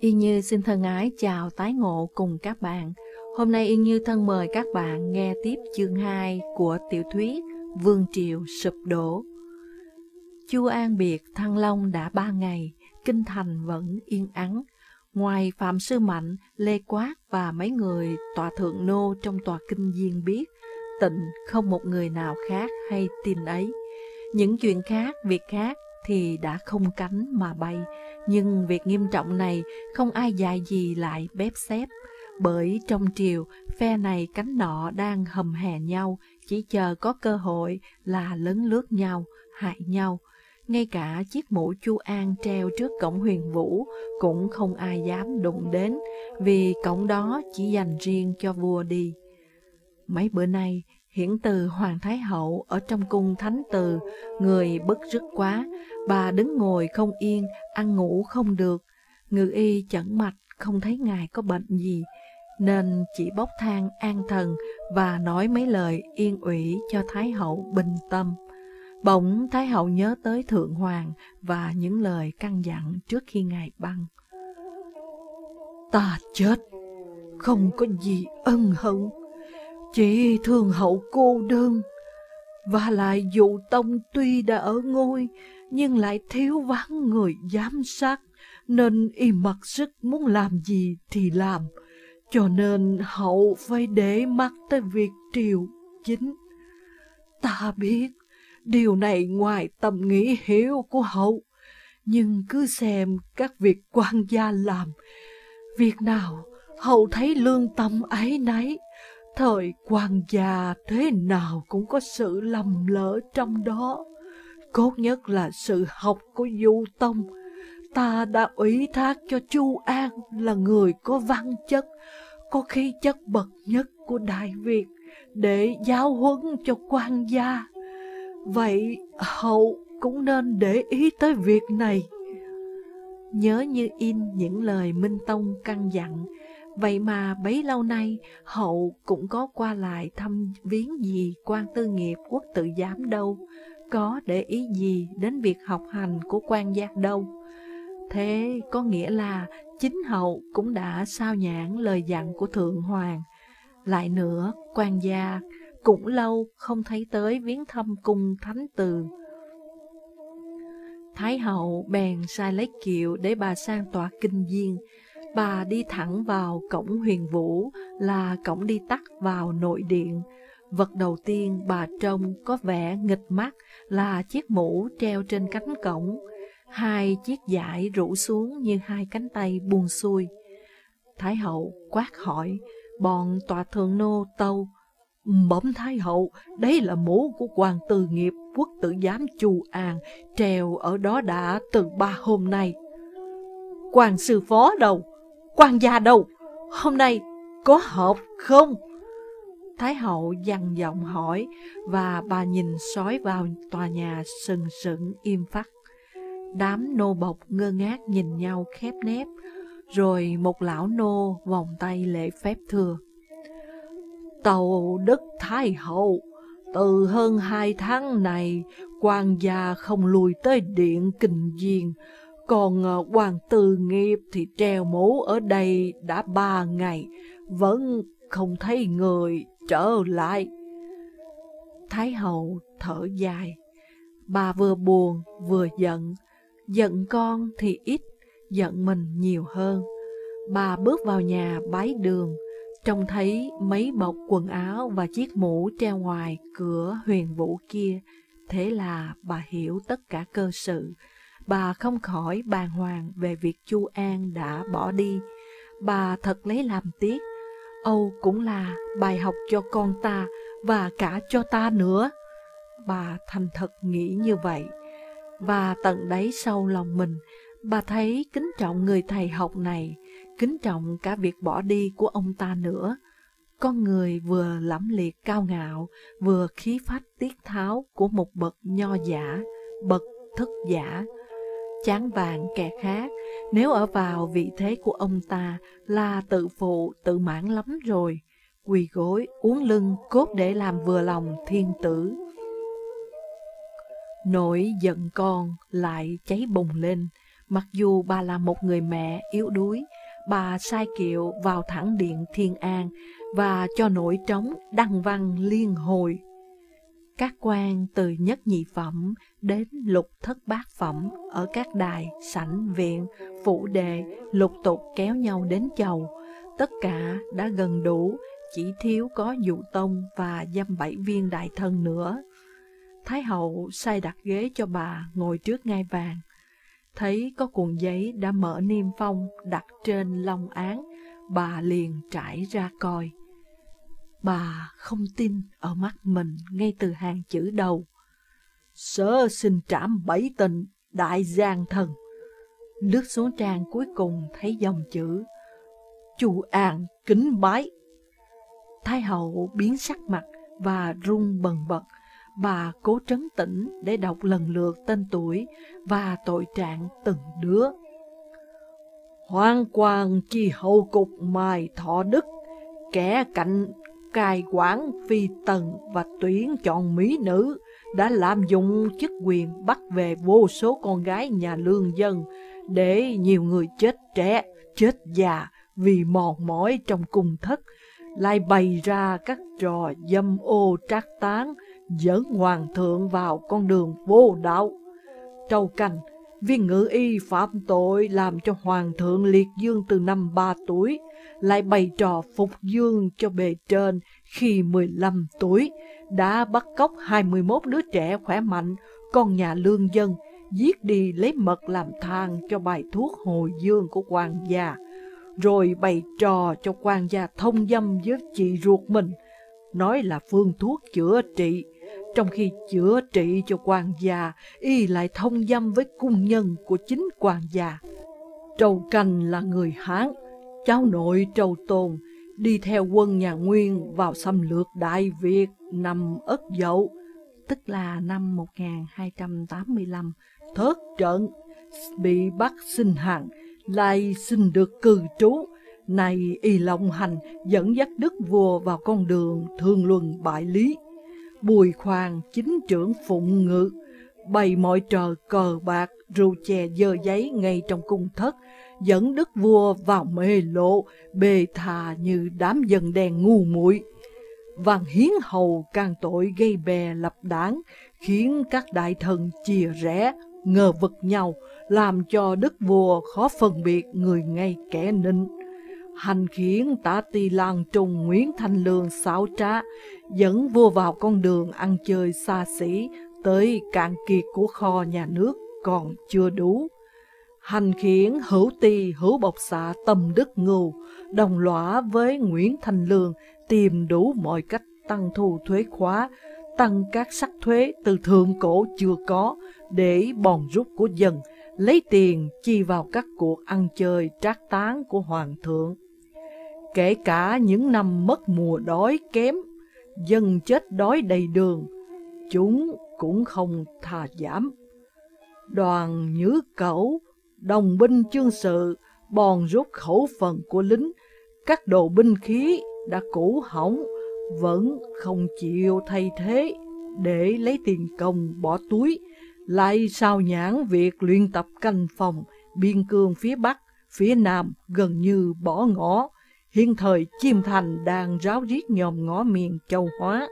Yên Như xin thân ái chào tái ngộ cùng các bạn. Hôm nay Yên Như thân mời các bạn nghe tiếp chương 2 của tiểu thuyết Vương Triều Sụp Đổ. Chu An Biệt Thăng Long đã ba ngày, Kinh Thành vẫn yên ắng. Ngoài Phạm Sư Mạnh, Lê Quát và mấy người tòa thượng nô trong tòa kinh viên biết, tịnh không một người nào khác hay tin ấy. Những chuyện khác, việc khác thì đã không cánh mà bay, nhưng việc nghiêm trọng này không ai dạy gì lại bếp xếp, bởi trong triều, phe này cánh nọ đang hầm hè nhau, chỉ chờ có cơ hội là lấn lướt nhau, hại nhau. Ngay cả chiếc mũ chu an treo trước cổng huyền vũ cũng không ai dám đụng đến, vì cổng đó chỉ dành riêng cho vua đi. Mấy bữa nay, hiển từ Hoàng Thái Hậu ở trong cung thánh từ, người bức rứt quá, bà đứng ngồi không yên, ăn ngủ không được. Ngự y chẩn mạch không thấy ngài có bệnh gì, nên chỉ bốc than an thần và nói mấy lời yên ủy cho Thái Hậu bình tâm. Bỗng Thái Hậu nhớ tới Thượng Hoàng và những lời căn dặn trước khi ngài băng. Ta chết, không có gì ân hận, chị thường hậu cô đơn. Và lại dụ tông tuy đã ở ngôi, nhưng lại thiếu vắng người giám sát, nên y mặc sức muốn làm gì thì làm, cho nên hậu phải để mắt tới việc triều chính. Ta biết, điều này ngoài tầm nghĩ hiểu của hậu, nhưng cứ xem các việc quan gia làm, việc nào hậu thấy lương tâm ấy nấy, thời quan gia thế nào cũng có sự lầm lỡ trong đó. Cốt nhất là sự học của Du Tông. Ta đã ủy thác cho Chu An là người có văn chất, có khí chất bậc nhất của Đại Việt để giáo huấn cho quan gia. Vậy hậu cũng nên để ý tới việc này. Nhớ như in những lời Minh Tông căn dặn, vậy mà bấy lâu nay hậu cũng có qua lại thăm viếng gì quan tư nghiệp quốc tự giám đâu, có để ý gì đến việc học hành của quan gia đâu. Thế có nghĩa là chính hậu cũng đã sao nhãn lời dặn của Thượng Hoàng. Lại nữa, quan gia cũng lâu không thấy tới viếng thăm cung thánh từ. Thái hậu bèn sai lấy kiệu để bà sang tòa kinh viên. Bà đi thẳng vào cổng huyền vũ là cổng đi tắt vào nội điện. Vật đầu tiên bà trông có vẻ nghịch mắt là chiếc mũ treo trên cánh cổng, hai chiếc dải rủ xuống như hai cánh tay buông xuôi. Thái hậu quát hỏi, bọn tòa thượng nô tâu, Bẩm Thái hậu, đây là mũ của quan tư nghiệp quốc tử giám Chu An, treo ở đó đã từ ba hôm nay. Quan sư phó đâu? Quan gia đâu? Hôm nay có họp không? Thái hậu dằn giọng hỏi và bà nhìn sói vào tòa nhà sừng sững im phắt. Đám nô bộc ngơ ngác nhìn nhau khép nép, rồi một lão nô vòng tay lễ phép thưa. Tàu Đức Thái Hậu, từ hơn hai tháng này, quan gia không lùi tới điện kinh viên, còn ờ, hoàng tử nghiệp thì treo mũ ở đây đã ba ngày, vẫn không thấy người trở lại. Thái hậu thở dài, bà vừa buồn vừa giận, giận con thì ít, giận mình nhiều hơn. Bà bước vào nhà bái đường, trông thấy mấy bọc quần áo và chiếc mũ treo ngoài cửa huyền vũ kia. Thế là bà hiểu tất cả cơ sự. Bà không khỏi bàng hoàng về việc Chu An đã bỏ đi. Bà thật lấy làm tiếc. Âu cũng là bài học cho con ta và cả cho ta nữa. Bà thành thật nghĩ như vậy. Và tận đáy sâu lòng mình, bà thấy kính trọng người thầy học này, kính trọng cả việc bỏ đi của ông ta nữa. Con người vừa lẫm liệt cao ngạo, vừa khí phách tiết tháo của một bậc nho giả, bậc thức giả. Chán vàng kẻ khác, nếu ở vào vị thế của ông ta là tự phụ, tự mãn lắm rồi. Quỳ gối, uống lưng, cốt để làm vừa lòng thiên tử. Nỗi giận con lại cháy bùng lên, Mặc dù bà là một người mẹ yếu đuối, bà sai kiệu vào thẳng điện Thiên An và cho nổi trống đăng văn liên hồi. Các quan từ nhất nhị phẩm đến lục thất bát phẩm ở các đài, sảnh, viện, phủ đề lục tục kéo nhau đến chầu. Tất cả đã gần đủ, chỉ thiếu có dụ tông và dăm bảy viên đại thân nữa. Thái hậu sai đặt ghế cho bà ngồi trước ngai vàng. Thấy có cuộn giấy đã mở niêm phong đặt trên long án, bà liền trải ra coi. Bà không tin ở mắt mình ngay từ hàng chữ đầu. Sớ xin trảm bảy tình, đại giang thần. Lướt xuống trang cuối cùng thấy dòng chữ Chu An kính bái. Thái hậu biến sắc mặt và run bần bật. Bà cố trấn tĩnh để đọc lần lượt tên tuổi và tội trạng từng đứa. Hoàng quang chi hậu cục mài Thọ Đức, kẻ cạnh cai quản phi tần và tuyển chọn mỹ nữ, đã lạm dụng chức quyền bắt về vô số con gái nhà lương dân, để nhiều người chết trẻ, chết già vì mòn mỏi trong cung thất, lại bày ra các trò dâm ô trác tán, dẫn hoàng thượng vào con đường vô đạo. Trâu cành, viên ngự y phạm tội làm cho hoàng thượng liệt dương từ năm ba tuổi, lại bày trò phục dương cho bề trên khi 15 tuổi, đã bắt cóc 21 đứa trẻ khỏe mạnh, con nhà lương dân, giết đi lấy mật làm thang cho bài thuốc hồi dương của hoàng gia, rồi bày trò cho quan gia thông dâm với chị ruột mình, nói là phương thuốc chữa trị, trong khi chữa trị cho quan gia, y lại thông dâm với cung nhân của chính quan gia. Trầu Canh là người Hán, cháu nội Trầu Tôn, đi theo quân nhà Nguyên vào xâm lược Đại Việt năm Ất Dậu, tức là năm 1285, thớt trận, bị bắt sinh hàng, lại xin được cư trú. Này y lòng hành dẫn dắt đức vua vào con đường thương luân bại lý. Bùi khoan chính trưởng phụng ngự, bày mọi trò cờ bạc, rượu chè dơ giấy ngay trong cung thất, dẫn đức vua vào mê lộ, bề thà như đám dân đen ngu muội. Vàng hiến hầu càng tội gây bè lập đảng, khiến các đại thần chia rẽ, ngờ vực nhau, làm cho đức vua khó phân biệt người ngay kẻ nịnh. Hành khiến tả tỳ làng trùng Nguyễn Thanh Lương xáo trá, dẫn vua vào con đường ăn chơi xa xỉ, tới cạn kiệt của kho nhà nước còn chưa đủ. Hành khiến hữu tỳ hữu bộc xạ tâm đức ngưu, đồng lõa với Nguyễn Thanh Lương tìm đủ mọi cách tăng thu thuế khóa, tăng các sắc thuế từ thượng cổ chưa có để bòn rút của dân, lấy tiền chi vào các cuộc ăn chơi trác tán của hoàng thượng. Kể cả những năm mất mùa đói kém, dân chết đói đầy đường, chúng cũng không thà giảm. Đoàn Nhữ cẩu, đồng binh chương sự, bòn rút khẩu phần của lính, các đồ binh khí đã cũ hỏng, vẫn không chịu thay thế để lấy tiền công bỏ túi, lại sao nhãn việc luyện tập canh phòng, biên cương phía Bắc, phía Nam gần như bỏ ngỏ hiện thời chim thành đang ráo riết nhòm ngõ miền châu hóa.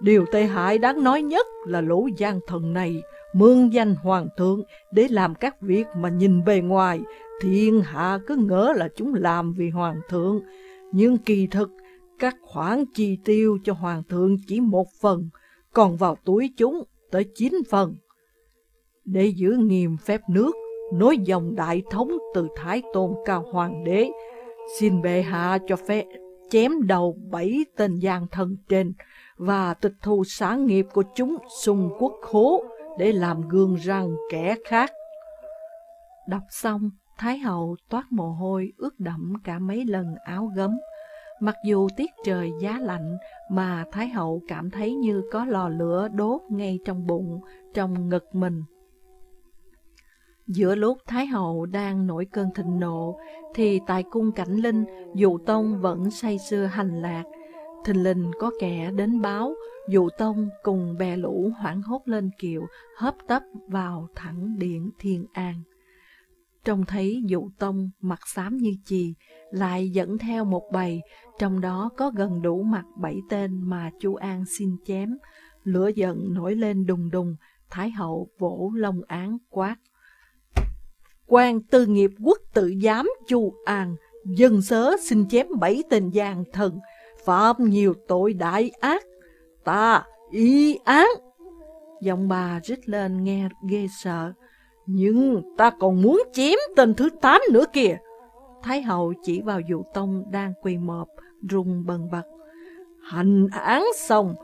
Điều tệ hại đáng nói nhất là lũ gian thần này mượn danh hoàng thượng để làm các việc mà nhìn bề ngoài, thiên hạ cứ ngỡ là chúng làm vì hoàng thượng. Nhưng kỳ thực, các khoản chi tiêu cho hoàng thượng chỉ một phần, còn vào túi chúng tới chín phần. Để giữ nghiêm phép nước, nối dòng đại thống từ Thái Tôn Cao Hoàng đế, xin bệ hạ cho phép chém đầu bảy tên gian thần trên và tịch thu sáng nghiệp của chúng xung quốc khố để làm gương răng kẻ khác. Đọc xong, Thái hậu toát mồ hôi ướt đẫm cả mấy lần áo gấm. Mặc dù tiết trời giá lạnh mà Thái hậu cảm thấy như có lò lửa đốt ngay trong bụng, trong ngực mình. Giữa lúc Thái hậu đang nổi cơn thịnh nộ, thì tại cung cảnh linh, dụ tông vẫn say sưa hành lạc. Thình linh có kẻ đến báo, dụ tông cùng bè lũ hoảng hốt lên kiệu, hấp tấp vào thẳng điện thiên an. trông thấy dụ tông mặt xám như chì, lại dẫn theo một bầy, trong đó có gần đủ mặt bảy tên mà chu An xin chém. Lửa giận nổi lên đùng đùng, Thái hậu vỗ lông án quát quan tư nghiệp quốc tự giám chu An, dân sớ xin chém bảy tên giang thần, phạm nhiều tội đại ác. Ta y án. Giọng bà rít lên nghe ghê sợ. Nhưng ta còn muốn chém tên thứ tám nữa kìa. Thái hậu chỉ vào dụ tông đang quỳ mọp, rung bần bật. Hành án xong,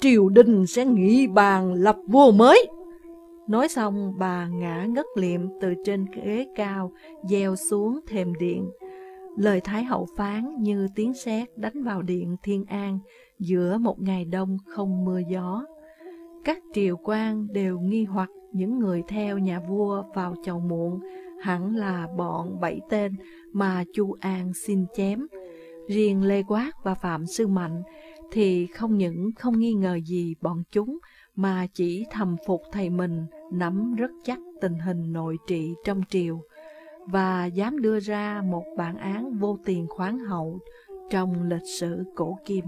triều đình sẽ nghị bàn lập vua mới. Nói xong, bà ngã ngất liệm từ trên ghế cao, gieo xuống thềm điện. Lời Thái hậu phán như tiếng sét đánh vào điện Thiên An giữa một ngày đông không mưa gió. Các triều quan đều nghi hoặc những người theo nhà vua vào chầu muộn hẳn là bọn bảy tên mà Chu An xin chém. Riêng Lê Quát và Phạm Sư Mạnh thì không những không nghi ngờ gì bọn chúng mà chỉ thầm phục thầy mình nắm rất chắc tình hình nội trị trong triều và dám đưa ra một bản án vô tiền khoáng hậu trong lịch sử cổ kim.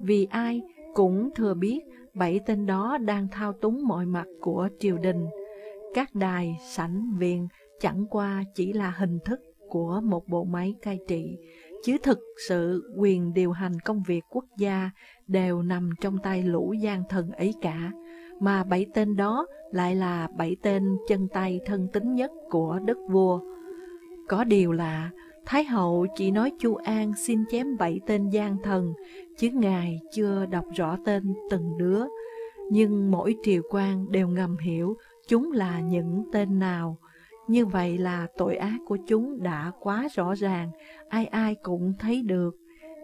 Vì ai cũng thừa biết bảy tên đó đang thao túng mọi mặt của triều đình. Các đài, sảnh, viện chẳng qua chỉ là hình thức của một bộ máy cai trị, chứ thực sự quyền điều hành công việc quốc gia đều nằm trong tay lũ gian thần ấy cả, mà bảy tên đó lại là bảy tên chân tay thân tín nhất của đất vua. Có điều là Thái hậu chỉ nói Chu An xin chém bảy tên gian thần, chứ ngài chưa đọc rõ tên từng đứa. Nhưng mỗi triều quan đều ngầm hiểu chúng là những tên nào. Như vậy là tội ác của chúng đã quá rõ ràng, ai ai cũng thấy được.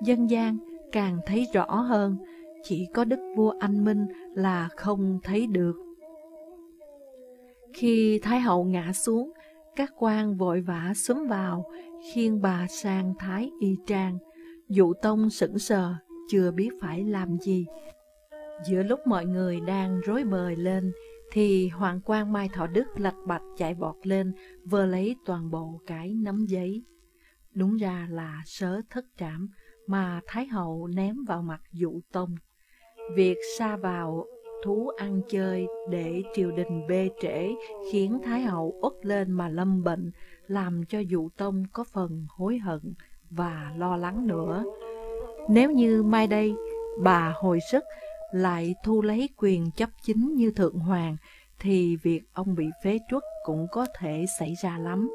Dân gian càng thấy rõ hơn, chỉ có đức vua anh Minh là không thấy được. Khi Thái hậu ngã xuống, các quan vội vã xúm vào, khiêng bà sang Thái y trang. Dụ tông sững sờ, chưa biết phải làm gì. Giữa lúc mọi người đang rối bời lên, thì hoàng quan Mai Thọ Đức lạch bạch chạy vọt lên, vơ lấy toàn bộ cái nắm giấy. Đúng ra là sớ thất trảm mà Thái Hậu ném vào mặt dụ tông. Việc xa vào thú ăn chơi để triều đình bê trễ khiến Thái Hậu uất lên mà lâm bệnh, làm cho dụ tông có phần hối hận và lo lắng nữa. Nếu như mai đây bà hồi sức lại thu lấy quyền chấp chính như Thượng Hoàng, thì việc ông bị phế truất cũng có thể xảy ra lắm.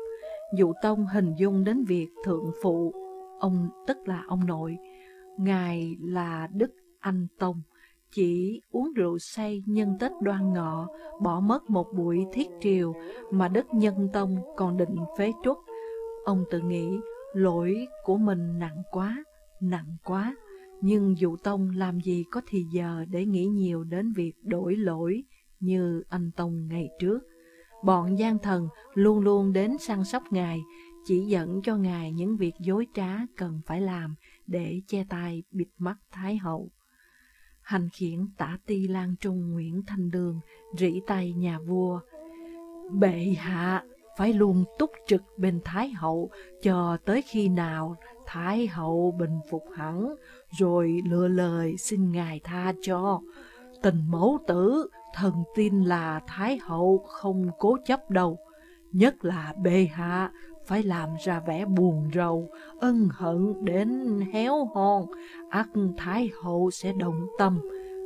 Dụ Tông hình dung đến việc Thượng Phụ, ông tức là ông nội, Ngài là Đức Anh Tông, chỉ uống rượu say nhân Tết đoan ngọ, bỏ mất một buổi thiết triều mà Đức Nhân Tông còn định phế truất. Ông tự nghĩ lỗi của mình nặng quá, nặng quá. Nhưng dụ tông làm gì có thì giờ để nghĩ nhiều đến việc đổi lỗi như anh Tông ngày trước. Bọn gian thần luôn luôn đến săn sóc ngài, chỉ dẫn cho ngài những việc dối trá cần phải làm để che tay bịt mắt Thái hậu. Hành khiển tả ti Lan Trung Nguyễn Thanh Đường rỉ tay nhà vua. Bệ hạ phải luôn túc trực bên Thái hậu chờ tới khi nào Thái hậu bình phục hẳn, rồi lựa lời xin ngài tha cho. Tình mẫu tử, thần tin là Thái hậu không cố chấp đâu. Nhất là bệ hạ phải làm ra vẻ buồn rầu, ân hận đến héo hon, ắt Thái hậu sẽ động tâm.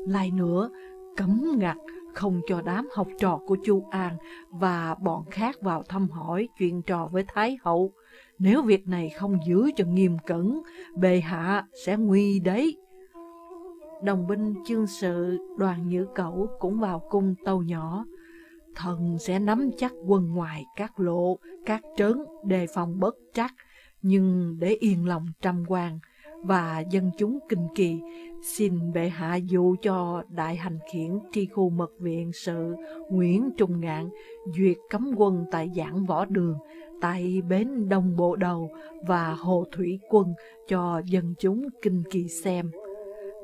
Lại nữa, cấm ngặt không cho đám học trò của Chu An và bọn khác vào thăm hỏi chuyện trò với Thái hậu. Nếu việc này không giữ cho nghiêm cẩn, bệ hạ sẽ nguy đấy. Đồng binh chương sự đoàn nhữ cẩu cũng vào cung tàu nhỏ. Thần sẽ nắm chắc quân ngoài các lộ, các trớn đề phòng bất trắc, nhưng để yên lòng trăm quan và dân chúng kinh kỳ, xin bệ hạ dụ cho đại hành khiển tri khu mật viện sự Nguyễn Trung Ngạn duyệt cấm quân tại giảng võ đường tại bến Đông Bộ Đầu và Hồ Thủy Quân cho dân chúng kinh kỳ xem.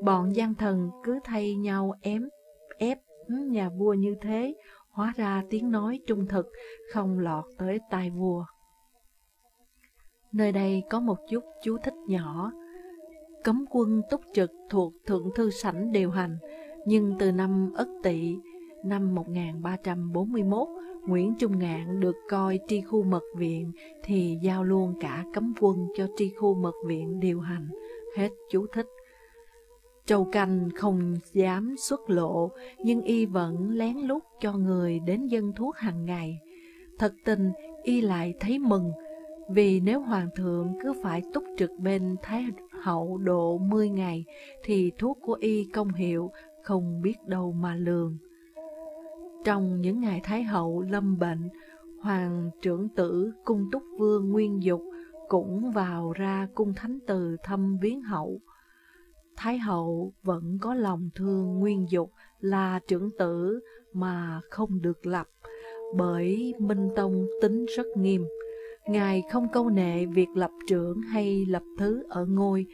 Bọn gian thần cứ thay nhau ém ép nhà vua như thế, Hóa ra tiếng nói trung thực không lọt tới tai vua. Nơi đây có một chút chú thích nhỏ. Cấm quân túc trực thuộc Thượng Thư Sảnh điều hành, nhưng từ năm Ất Tỵ, năm 1341, Nguyễn Trung Ngạn được coi tri khu mật viện thì giao luôn cả cấm quân cho tri khu mật viện điều hành. Hết chú thích. Châu Canh không dám xuất lộ, nhưng y vẫn lén lút cho người đến dân thuốc hàng ngày. Thật tình, y lại thấy mừng, vì nếu Hoàng thượng cứ phải túc trực bên Thái hậu độ 10 ngày, thì thuốc của y công hiệu không biết đâu mà lường. Trong những ngày Thái hậu lâm bệnh, Hoàng trưởng tử cung túc vương Nguyên Dục cũng vào ra cung thánh từ thăm viếng hậu. Thái hậu vẫn có lòng thương Nguyên Dục là trưởng tử mà không được lập, bởi Minh Tông tính rất nghiêm. Ngài không câu nệ việc lập trưởng hay lập thứ ở ngôi,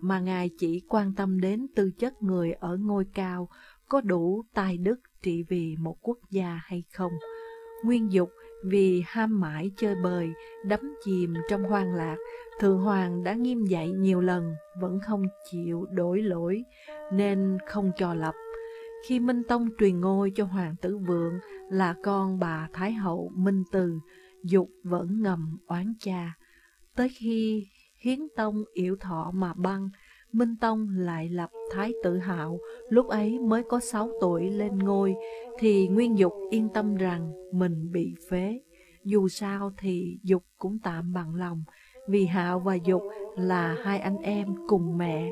mà Ngài chỉ quan tâm đến tư chất người ở ngôi cao, có đủ tài đức trị vì một quốc gia hay không. Nguyên Dục vì ham mãi chơi bời, đắm chìm trong hoang lạc, Thượng Hoàng đã nghiêm dạy nhiều lần, vẫn không chịu đổi lỗi, nên không cho lập. Khi Minh Tông truyền ngôi cho Hoàng tử Vượng là con bà Thái Hậu Minh Từ, Dục vẫn ngầm oán cha. Tới khi Hiến Tông yểu thọ mà băng, Minh Tông lại lập Thái tử Hạo, lúc ấy mới có 6 tuổi lên ngôi, thì Nguyên Dục yên tâm rằng mình bị phế. Dù sao thì Dục cũng tạm bằng lòng, vì Hạo và Dục là hai anh em cùng mẹ,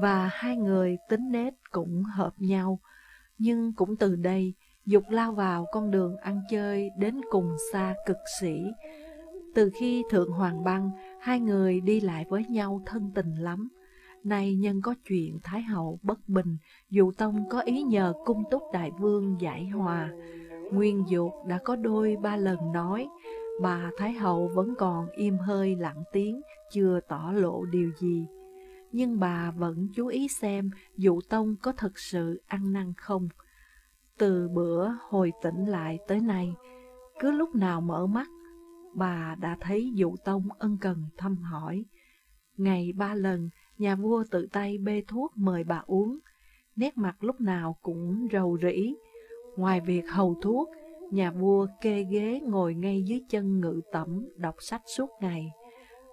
và hai người tính nết cũng hợp nhau. Nhưng cũng từ đây, Dục lao vào con đường ăn chơi đến cùng xa cực sĩ. Từ khi Thượng Hoàng băng, hai người đi lại với nhau thân tình lắm. Nay nhân có chuyện Thái Hậu bất bình, Dụ Tông có ý nhờ cung túc đại vương giải hòa. Nguyên Dục đã có đôi ba lần nói, bà Thái Hậu vẫn còn im hơi lặng tiếng, chưa tỏ lộ điều gì. Nhưng bà vẫn chú ý xem Dụ Tông có thật sự ăn năn không. Từ bữa hồi tỉnh lại tới nay, cứ lúc nào mở mắt, bà đã thấy Dụ Tông ân cần thăm hỏi. Ngày ba lần, nhà vua tự tay bê thuốc mời bà uống, nét mặt lúc nào cũng rầu rĩ. Ngoài việc hầu thuốc, nhà vua kê ghế ngồi ngay dưới chân ngự tẩm đọc sách suốt ngày.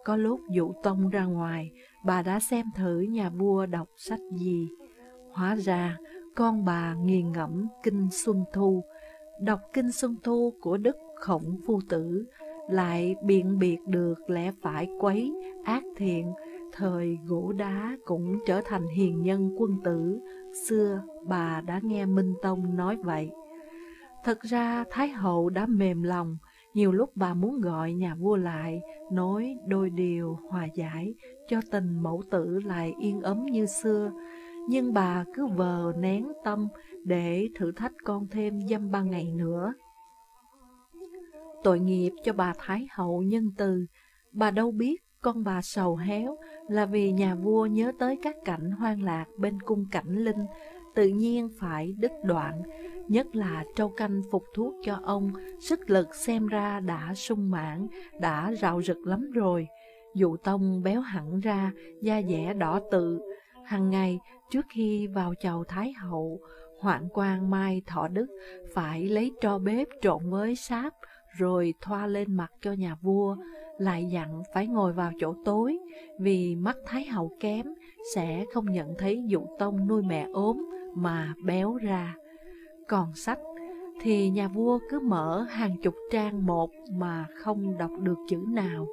Có lúc dụ tông ra ngoài, bà đã xem thử nhà vua đọc sách gì. Hóa ra, con bà nghiền ngẫm Kinh Xuân Thu, đọc Kinh Xuân Thu của Đức Khổng Phu Tử, lại biện biệt được lẽ phải quấy, ác thiện, thời gỗ đá cũng trở thành hiền nhân quân tử, xưa bà đã nghe Minh Tông nói vậy. Thật ra Thái Hậu đã mềm lòng, nhiều lúc bà muốn gọi nhà vua lại, nói đôi điều hòa giải, cho tình mẫu tử lại yên ấm như xưa, nhưng bà cứ vờ nén tâm để thử thách con thêm dăm ba ngày nữa. Tội nghiệp cho bà Thái Hậu nhân từ, bà đâu biết con bà sầu héo là vì nhà vua nhớ tới các cảnh hoang lạc bên cung cảnh linh, tự nhiên phải đứt đoạn, nhất là trâu canh phục thuốc cho ông, sức lực xem ra đã sung mãn, đã rạo rực lắm rồi. Dụ tông béo hẳn ra, da dẻ đỏ tự, hằng ngày trước khi vào chầu Thái Hậu, hoạn quan Mai Thọ Đức phải lấy tro bếp trộn với sáp, rồi thoa lên mặt cho nhà vua, lại dặn phải ngồi vào chỗ tối, vì mắt Thái Hậu kém, sẽ không nhận thấy dụ tông nuôi mẹ ốm mà béo ra. Còn sách thì nhà vua cứ mở hàng chục trang một mà không đọc được chữ nào.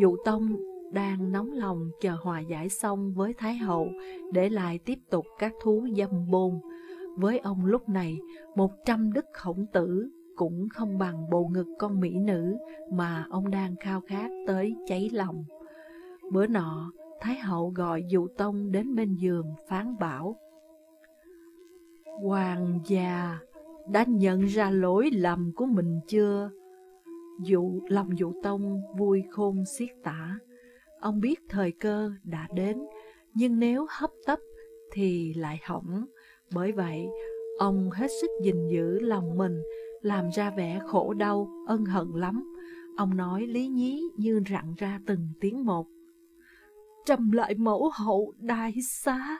Dụ tông đang nóng lòng chờ hòa giải xong với Thái Hậu để lại tiếp tục các thú dâm bôn. Với ông lúc này, một trăm đức khổng tử cũng không bằng bộ ngực con mỹ nữ mà ông đang khao khát tới cháy lòng. Bữa nọ, Thái hậu gọi dụ tông đến bên giường phán bảo. Hoàng gia đã nhận ra lỗi lầm của mình chưa? Dụ lòng dụ tông vui khôn xiết tả. Ông biết thời cơ đã đến, nhưng nếu hấp tấp thì lại hỏng. Bởi vậy, ông hết sức gìn giữ lòng mình làm ra vẻ khổ đau, ân hận lắm. Ông nói lý nhí như rặn ra từng tiếng một. Trầm lại mẫu hậu đại xá.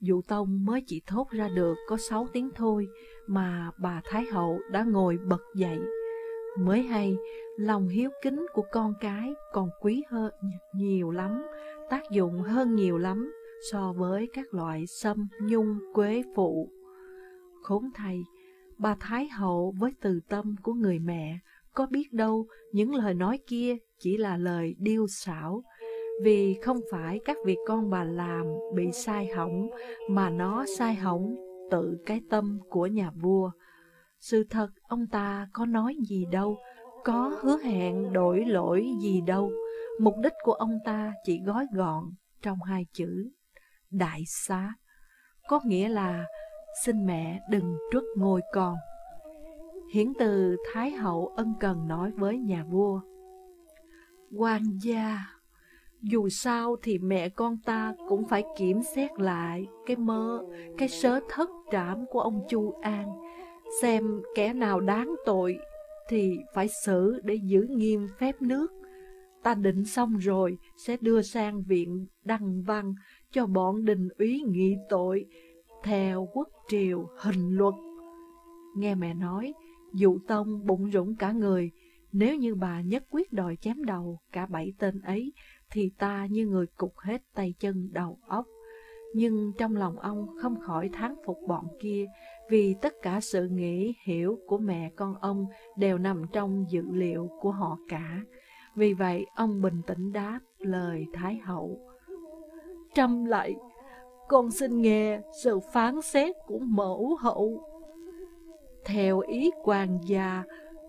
Dụ Tông mới chỉ thốt ra được có sáu tiếng thôi mà bà Thái Hậu đã ngồi bật dậy. Mới hay, lòng hiếu kính của con cái còn quý hơn nhiều lắm, tác dụng hơn nhiều lắm so với các loại sâm, nhung, quế phụ. Khốn thay, bà Thái Hậu với từ tâm của người mẹ có biết đâu những lời nói kia chỉ là lời điêu xảo, vì không phải các việc con bà làm bị sai hỏng, mà nó sai hỏng tự cái tâm của nhà vua. Sự thật ông ta có nói gì đâu, có hứa hẹn đổi lỗi gì đâu. Mục đích của ông ta chỉ gói gọn trong hai chữ đại xá, có nghĩa là xin mẹ đừng truất ngôi con. Hiển từ Thái hậu ân cần nói với nhà vua. quan gia, dù sao thì mẹ con ta cũng phải kiểm xét lại cái mơ, cái sớ thất trảm của ông Chu An, xem kẻ nào đáng tội thì phải xử để giữ nghiêm phép nước. Ta định xong rồi sẽ đưa sang viện đăng văn cho bọn đình úy nghị tội theo quốc triều hình luật. Nghe mẹ nói, dụ tông bụng rũng cả người, nếu như bà nhất quyết đòi chém đầu cả bảy tên ấy, thì ta như người cục hết tay chân đầu óc. Nhưng trong lòng ông không khỏi thán phục bọn kia, vì tất cả sự nghĩ hiểu của mẹ con ông đều nằm trong dữ liệu của họ cả. Vì vậy, ông bình tĩnh đáp lời Thái Hậu. Trâm lại, con xin nghe sự phán xét của mẫu hậu. Theo ý quan gia,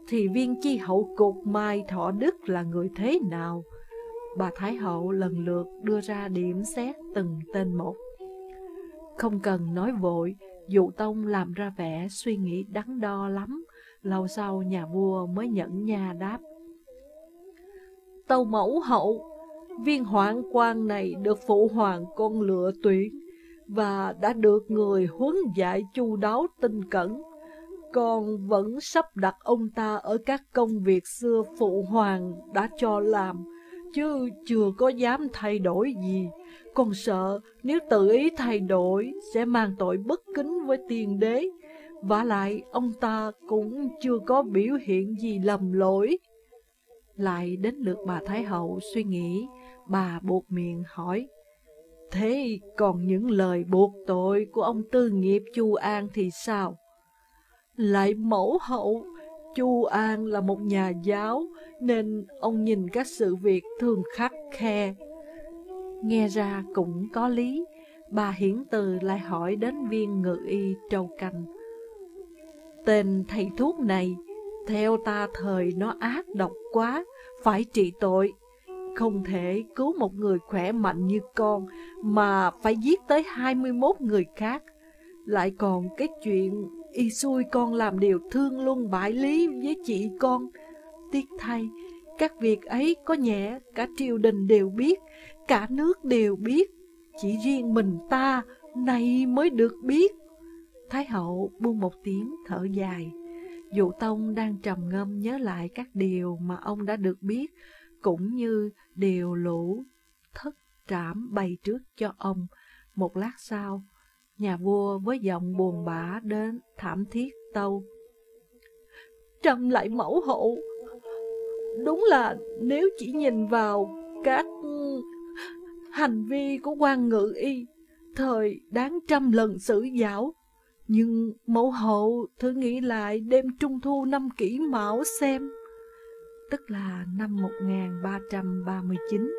thì viên chi hậu cột Mai Thọ Đức là người thế nào? Bà Thái Hậu lần lượt đưa ra điểm xét từng tên một. Không cần nói vội, Dụ Tông làm ra vẻ suy nghĩ đắn đo lắm, lâu sau nhà vua mới nhẫn nha đáp. Tâu mẫu hậu, viên hoạn quan này được phụ hoàng con lựa tuyển, và đã được người huấn dạy chu đáo tinh cẩn. Con vẫn sắp đặt ông ta ở các công việc xưa phụ hoàng đã cho làm, chứ chưa có dám thay đổi gì. Con sợ nếu tự ý thay đổi sẽ mang tội bất kính với tiền đế. và lại ông ta cũng chưa có biểu hiện gì lầm lỗi. Lại đến lượt bà Thái Hậu suy nghĩ, bà buộc miệng hỏi. Thế còn những lời buộc tội của ông tư nghiệp Chu An thì sao? Lại mẫu hậu, Chu An là một nhà giáo, nên ông nhìn các sự việc thường khắc khe. Nghe ra cũng có lý, bà hiển từ lại hỏi đến viên ngự y trâu canh. Tên thầy thuốc này, theo ta thời nó ác độc quá, phải trị tội. Không thể cứu một người khỏe mạnh như con mà phải giết tới 21 người khác. Lại còn cái chuyện y xui con làm điều thương luân bại lý với chị con. Tiếc thay, các việc ấy có nhẹ cả triều đình đều biết, cả nước đều biết. Chỉ riêng mình ta này mới được biết. Thái hậu buông một tiếng thở dài. Dụ Tông đang trầm ngâm nhớ lại các điều mà ông đã được biết, cũng như điều lũ thất trảm bày trước cho ông. Một lát sau, nhà vua với giọng buồn bã đến thảm thiết tâu. Trâm lại mẫu hậu, đúng là nếu chỉ nhìn vào các hành vi của quan ngự y, thời đáng trăm lần xử giáo, nhưng mẫu hậu thử nghĩ lại đêm trung thu năm kỷ mão xem, tức là năm 1339.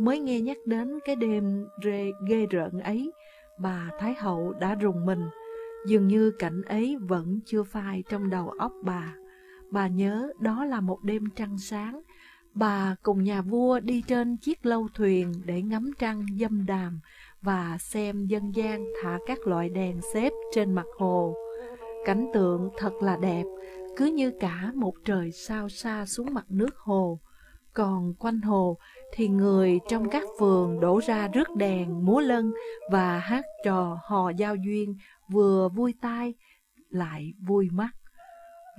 Mới nghe nhắc đến cái đêm rê ghê rợn ấy, bà Thái Hậu đã rùng mình. Dường như cảnh ấy vẫn chưa phai trong đầu óc bà. Bà nhớ đó là một đêm trăng sáng. Bà cùng nhà vua đi trên chiếc lâu thuyền để ngắm trăng dâm đàm và xem dân gian thả các loại đèn xếp trên mặt hồ. Cảnh tượng thật là đẹp, cứ như cả một trời sao xa xuống mặt nước hồ. Còn quanh hồ thì người trong các vườn đổ ra rước đèn, múa lân và hát trò hò giao duyên vừa vui tai lại vui mắt.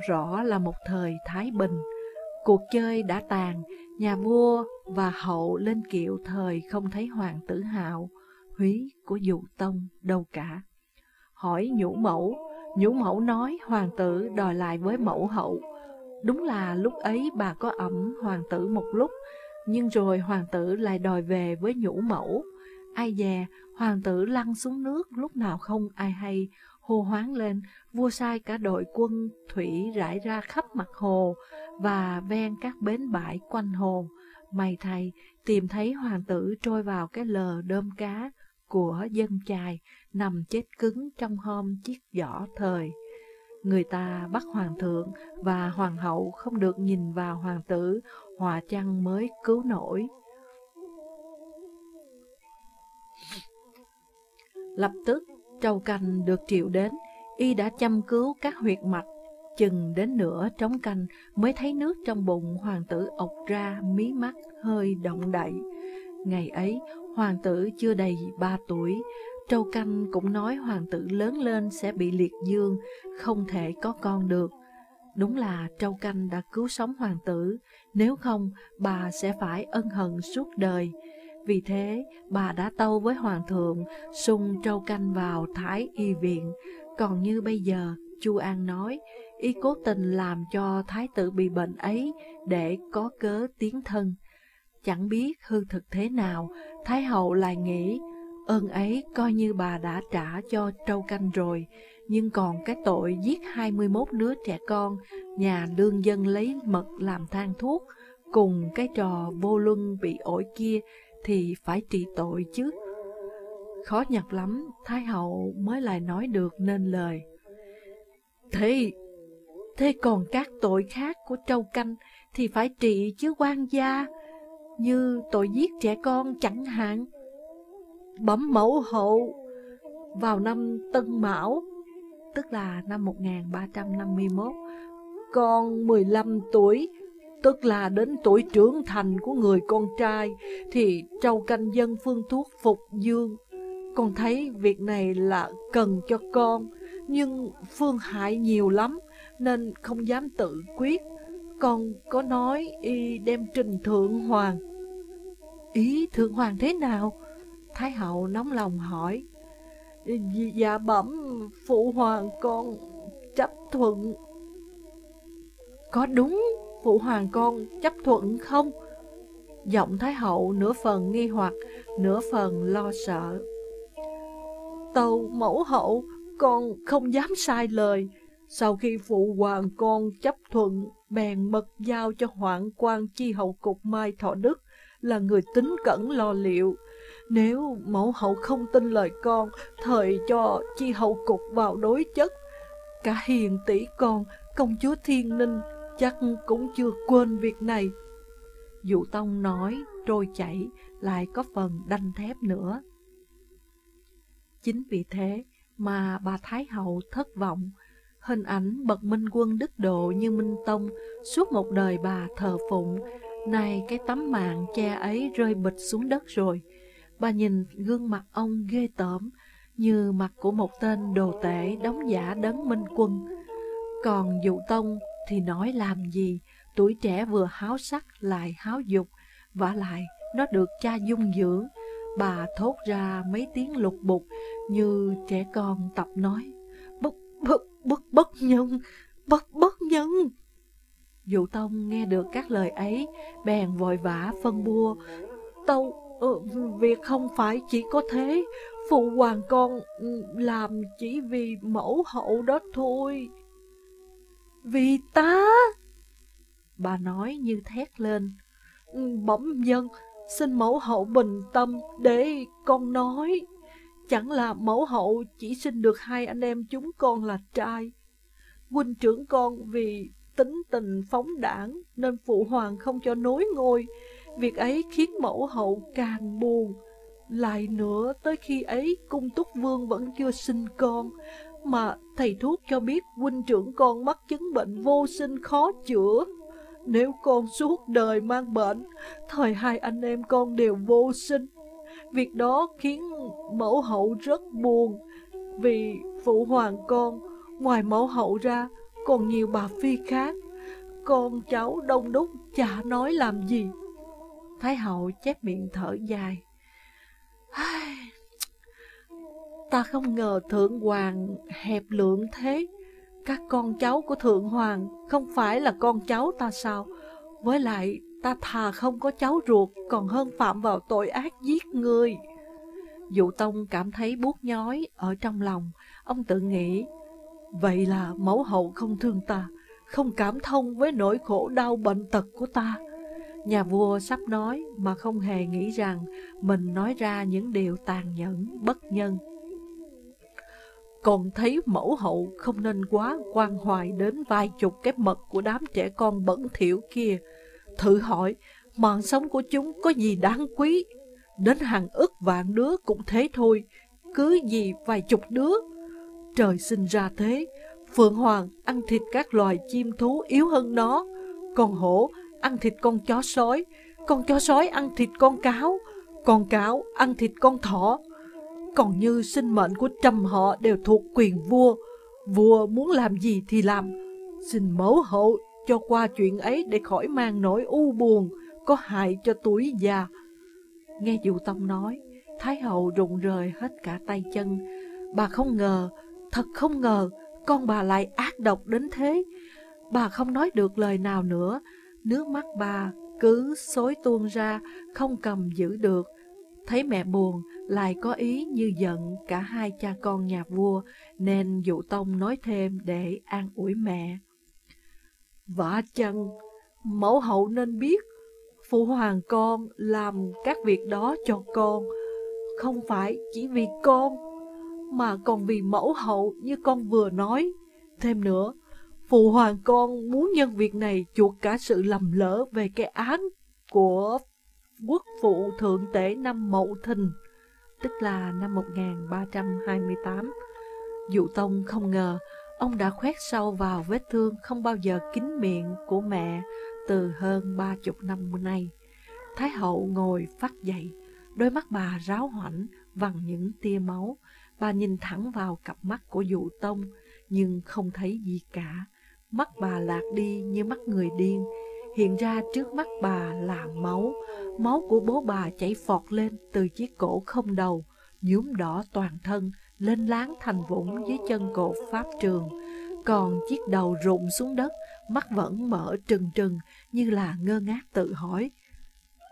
Rõ là một thời thái bình, cuộc chơi đã tàn, nhà vua và hậu lên kiệu thời không thấy hoàng tử hạo, húy của dụ tông đâu cả. Hỏi nhũ mẫu, nhũ mẫu nói hoàng tử đòi lại với mẫu hậu. Đúng là lúc ấy bà có ẩm hoàng tử một lúc, nhưng rồi hoàng tử lại đòi về với nhũ mẫu. Ai dè, hoàng tử lăn xuống nước lúc nào không ai hay, hô hoáng lên, vua sai cả đội quân thủy rải ra khắp mặt hồ và ven các bến bãi quanh hồ. May thay, tìm thấy hoàng tử trôi vào cái lờ đơm cá của dân chài, nằm chết cứng trong hôm chiếc giỏ thời. Người ta bắt hoàng thượng và hoàng hậu không được nhìn vào hoàng tử, hòa chăng mới cứu nổi. Lập tức, trâu canh được triệu đến, y đã chăm cứu các huyệt mạch, chừng đến nửa trống canh mới thấy nước trong bụng hoàng tử ộc ra mí mắt hơi động đậy. Ngày ấy, hoàng tử chưa đầy ba tuổi, Trâu Canh cũng nói hoàng tử lớn lên sẽ bị liệt dương, không thể có con được. Đúng là Trâu Canh đã cứu sống hoàng tử, nếu không bà sẽ phải ân hận suốt đời. Vì thế, bà đã tâu với hoàng thượng, sung Trâu Canh vào Thái Y Viện. Còn như bây giờ, Chu An nói, y cố tình làm cho thái tử bị bệnh ấy để có cớ tiến thân. Chẳng biết hư thực thế nào, Thái hậu lại nghĩ Ơn ấy coi như bà đã trả cho trâu canh rồi, nhưng còn cái tội giết 21 đứa trẻ con, nhà lương dân lấy mật làm than thuốc, cùng cái trò vô luân bị ổi kia thì phải trị tội chứ. Khó nhọc lắm, Thái hậu mới lại nói được nên lời. Thế, thế còn các tội khác của trâu canh thì phải trị chứ quan gia, như tội giết trẻ con chẳng hạn bấm mẫu hậu vào năm Tân Mão, tức là năm 1351, con 15 tuổi, tức là đến tuổi trưởng thành của người con trai, thì trâu canh dân phương thuốc phục dương. Con thấy việc này là cần cho con, nhưng phương hại nhiều lắm, nên không dám tự quyết. Con có nói y đem trình thượng hoàng. Ý thượng hoàng thế nào? Thái hậu nóng lòng hỏi Dạ bẩm phụ hoàng con chấp thuận, Có đúng phụ hoàng con chấp thuận không? Giọng Thái hậu nửa phần nghi hoặc, Nửa phần lo sợ. Tâu mẫu hậu, Con không dám sai lời. Sau khi phụ hoàng con chấp thuận, Bèn mật giao cho hoạn quan chi hậu cục Mai Thọ Đức Là người tính cẩn lo liệu nếu mẫu hậu không tin lời con, thời cho chi hậu cục vào đối chất. Cả hiền tỷ con, công chúa thiên ninh, chắc cũng chưa quên việc này. Dụ Tông nói, trôi chảy, lại có phần đanh thép nữa. Chính vì thế mà bà Thái Hậu thất vọng, hình ảnh bậc minh quân đức độ như Minh Tông, suốt một đời bà thờ phụng, nay cái tấm mạng che ấy rơi bịch xuống đất rồi. Bà nhìn gương mặt ông ghê tởm, như mặt của một tên đồ tể đóng giả đấng minh quân. Còn dụ tông thì nói làm gì, tuổi trẻ vừa háo sắc lại háo dục, và lại nó được cha dung dưỡng. Bà thốt ra mấy tiếng lục bục như trẻ con tập nói, bất, bất, bất, bất nhân, bất, bất nhân. Dụ tông nghe được các lời ấy, bèn vội vã phân bua, tâu Ừ, việc không phải chỉ có thế, phụ hoàng con ừ, làm chỉ vì mẫu hậu đó thôi. Vì ta? Bà nói như thét lên. Ừ, bẩm dân, xin mẫu hậu bình tâm để con nói. Chẳng là mẫu hậu chỉ sinh được hai anh em chúng con là trai. Huynh trưởng con vì tính tình phóng đảng nên phụ hoàng không cho nối ngôi. Việc ấy khiến mẫu hậu càng buồn. Lại nữa, tới khi ấy cung túc vương vẫn chưa sinh con, mà thầy thuốc cho biết huynh trưởng con mắc chứng bệnh vô sinh khó chữa. Nếu con suốt đời mang bệnh, thời hai anh em con đều vô sinh. Việc đó khiến mẫu hậu rất buồn, vì phụ hoàng con, ngoài mẫu hậu ra, còn nhiều bà Phi khác. Con cháu đông đúc chả nói làm gì. Thái hậu chép miệng thở dài. Ta không ngờ Thượng Hoàng hẹp lượng thế. Các con cháu của Thượng Hoàng không phải là con cháu ta sao? Với lại ta thà không có cháu ruột còn hơn phạm vào tội ác giết người. Dụ Tông cảm thấy buốt nhói ở trong lòng, ông tự nghĩ, vậy là mẫu hậu không thương ta, không cảm thông với nỗi khổ đau bệnh tật của ta. Nhà vua sắp nói mà không hề nghĩ rằng mình nói ra những điều tàn nhẫn, bất nhân. Còn thấy mẫu hậu không nên quá quan hoài đến vài chục cái mật của đám trẻ con bẩn thỉu kia. Thử hỏi, mạng sống của chúng có gì đáng quý? Đến hàng ức vạn đứa cũng thế thôi, cứ gì vài chục đứa. Trời sinh ra thế, Phượng Hoàng ăn thịt các loài chim thú yếu hơn nó, còn hổ ăn thịt con chó sói, con chó sói ăn thịt con cáo, con cáo ăn thịt con thỏ. Còn như sinh mệnh của trăm họ đều thuộc quyền vua, vua muốn làm gì thì làm. Xin mẫu hậu cho qua chuyện ấy để khỏi mang nỗi u buồn, có hại cho tuổi già. Nghe Dụ Tông nói, Thái hậu rụng rời hết cả tay chân. Bà không ngờ, thật không ngờ, con bà lại ác độc đến thế. Bà không nói được lời nào nữa, nước mắt bà cứ xối tuôn ra, không cầm giữ được. Thấy mẹ buồn, lại có ý như giận cả hai cha con nhà vua, nên dụ tông nói thêm để an ủi mẹ. Vả chăng, mẫu hậu nên biết, phụ hoàng con làm các việc đó cho con, không phải chỉ vì con, mà còn vì mẫu hậu như con vừa nói. Thêm nữa, phụ hoàng con muốn nhân việc này chuộc cả sự lầm lỡ về cái án của quốc phụ thượng tể năm Mậu Thìn, tức là năm 1328. Dụ Tông không ngờ ông đã khoét sâu vào vết thương không bao giờ kín miệng của mẹ từ hơn ba chục năm nay. Thái hậu ngồi phát dậy, đôi mắt bà ráo hoảnh bằng những tia máu. Bà nhìn thẳng vào cặp mắt của dụ tông, nhưng không thấy gì cả. Mắt bà lạc đi như mắt người điên, hiện ra trước mắt bà là máu. Máu của bố bà chảy phọt lên từ chiếc cổ không đầu, nhuốm đỏ toàn thân, lên láng thành vũng dưới chân cột pháp trường. Còn chiếc đầu rụng xuống đất, mắt vẫn mở trừng trừng như là ngơ ngác tự hỏi.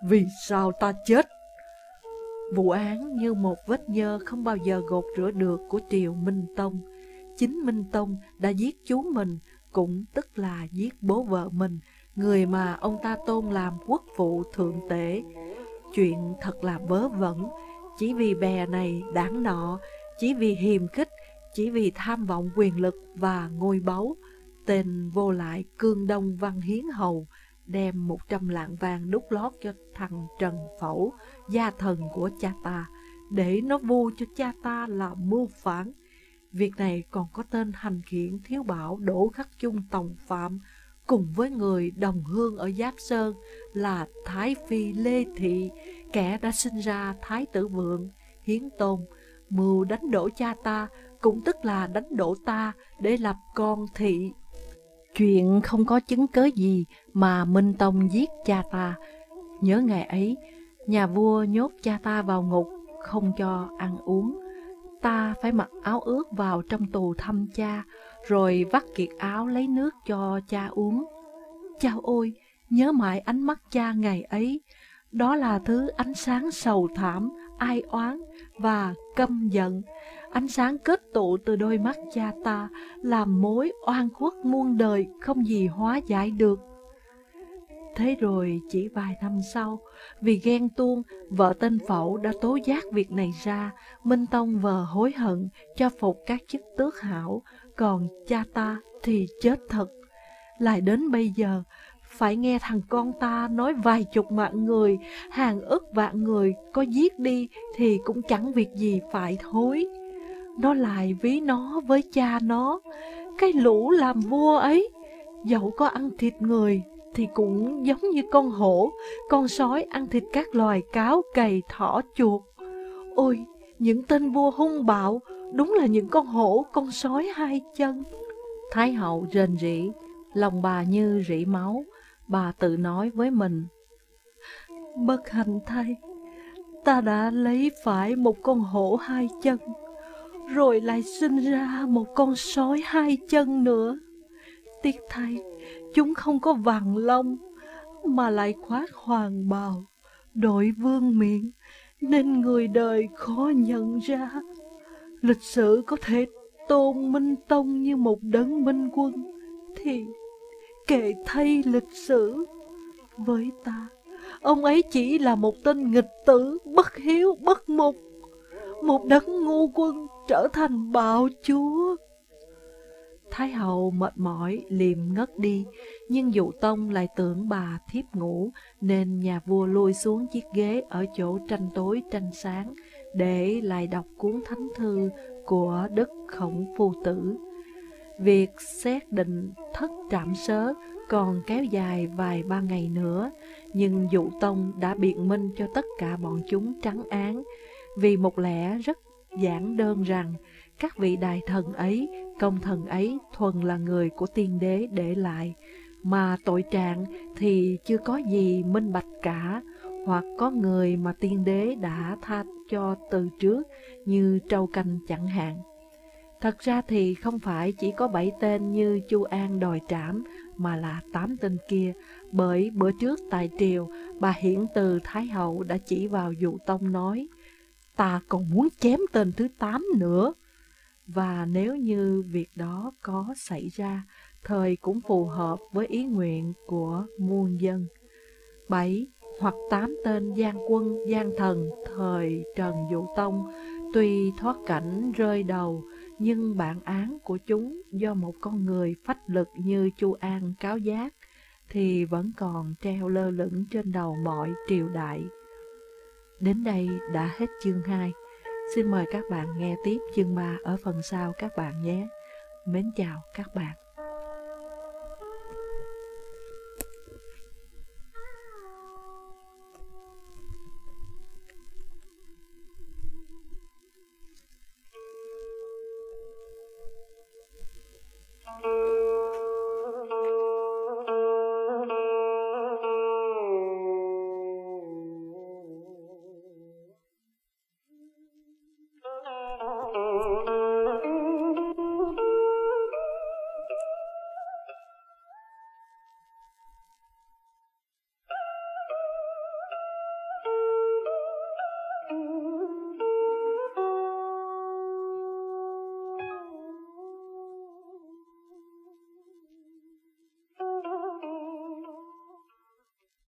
Vì sao ta chết? Vụ án như một vết nhơ không bao giờ gột rửa được của triều Minh Tông. Chính Minh Tông đã giết chú mình, cũng tức là giết bố vợ mình, người mà ông ta tôn làm quốc phụ thượng tể. Chuyện thật là bớ vẩn, chỉ vì bè này đáng nọ, chỉ vì hiềm khích, chỉ vì tham vọng quyền lực và ngôi báu. Tên vô lại cương đông văn hiến hầu, đem một trăm lạng vàng đúc lót cho thằng Trần Phẩu, gia thần của cha ta, để nó vu cho cha ta là mưu phản. Việc này còn có tên hành khiển thiếu bảo đổ khắc chung tòng phạm, cùng với người đồng hương ở Giáp Sơn là Thái Phi Lê Thị, kẻ đã sinh ra Thái Tử Vượng, Hiến Tôn, mưu đánh đổ cha ta, cũng tức là đánh đổ ta để lập con thị. Chuyện không có chứng cớ gì mà Minh Tông giết cha ta. Nhớ ngày ấy, nhà vua nhốt cha ta vào ngục, không cho ăn uống. Ta phải mặc áo ướt vào trong tù thăm cha, rồi vắt kiệt áo lấy nước cho cha uống. Chao ôi, nhớ mãi ánh mắt cha ngày ấy, đó là thứ ánh sáng sầu thảm, ai oán và căm giận. Ánh sáng kết tụ từ đôi mắt cha ta, làm mối oan khuất muôn đời không gì hóa giải được. Thế rồi chỉ vài năm sau, vì ghen tuông, vợ tên Phẩu đã tố giác việc này ra, Minh Tông vờ hối hận, cho phục các chức tước hảo, còn cha ta thì chết thật. Lại đến bây giờ, phải nghe thằng con ta nói vài chục mạng người, hàng ức vạn người, có giết đi thì cũng chẳng việc gì phải thối. Nó lại ví nó với cha nó, cái lũ làm vua ấy, dẫu có ăn thịt người thì cũng giống như con hổ, con sói ăn thịt các loài cáo, cầy, thỏ, chuột. Ôi, những tên vua hung bạo, đúng là những con hổ, con sói hai chân. Thái hậu rền rỉ, lòng bà như rỉ máu, bà tự nói với mình. Bất hạnh thay, ta đã lấy phải một con hổ hai chân, rồi lại sinh ra một con sói hai chân nữa. Tiếc thay, chúng không có vàng lông, mà lại khoác hoàng bào, đội vương miệng, nên người đời khó nhận ra. Lịch sử có thể tôn Minh Tông như một đấng minh quân, thì kệ thay lịch sử. Với ta, ông ấy chỉ là một tên nghịch tử, bất hiếu, bất mục, một đấng ngu quân trở thành bạo chúa. Thái hậu mệt mỏi liềm ngất đi, nhưng dụ tông lại tưởng bà thiếp ngủ, nên nhà vua lui xuống chiếc ghế ở chỗ tranh tối tranh sáng, để lại đọc cuốn thánh thư của Đức Khổng Phu Tử. Việc xét định thất trạm sớ còn kéo dài vài ba ngày nữa, nhưng dụ tông đã biện minh cho tất cả bọn chúng trắng án, vì một lẽ rất giản đơn rằng các vị đại thần ấy, công thần ấy thuần là người của tiên đế để lại, mà tội trạng thì chưa có gì minh bạch cả, hoặc có người mà tiên đế đã tha cho từ trước như trâu canh chẳng hạn. Thật ra thì không phải chỉ có bảy tên như Chu An đòi trảm, mà là tám tên kia, bởi bữa trước tại triều, bà hiển từ Thái Hậu đã chỉ vào dụ tông nói, ta còn muốn chém tên thứ tám nữa. Và nếu như việc đó có xảy ra, thời cũng phù hợp với ý nguyện của muôn dân. 7. Hoặc tám tên gian quân, gian thần thời Trần Dụ Tông, tuy thoát cảnh rơi đầu, nhưng bản án của chúng do một con người phách lực như Chu An cáo giác, thì vẫn còn treo lơ lửng trên đầu mọi triều đại. Đến đây đã hết chương 2. Xin mời các bạn nghe tiếp chương 3 ở phần sau các bạn nhé. Mến chào các bạn.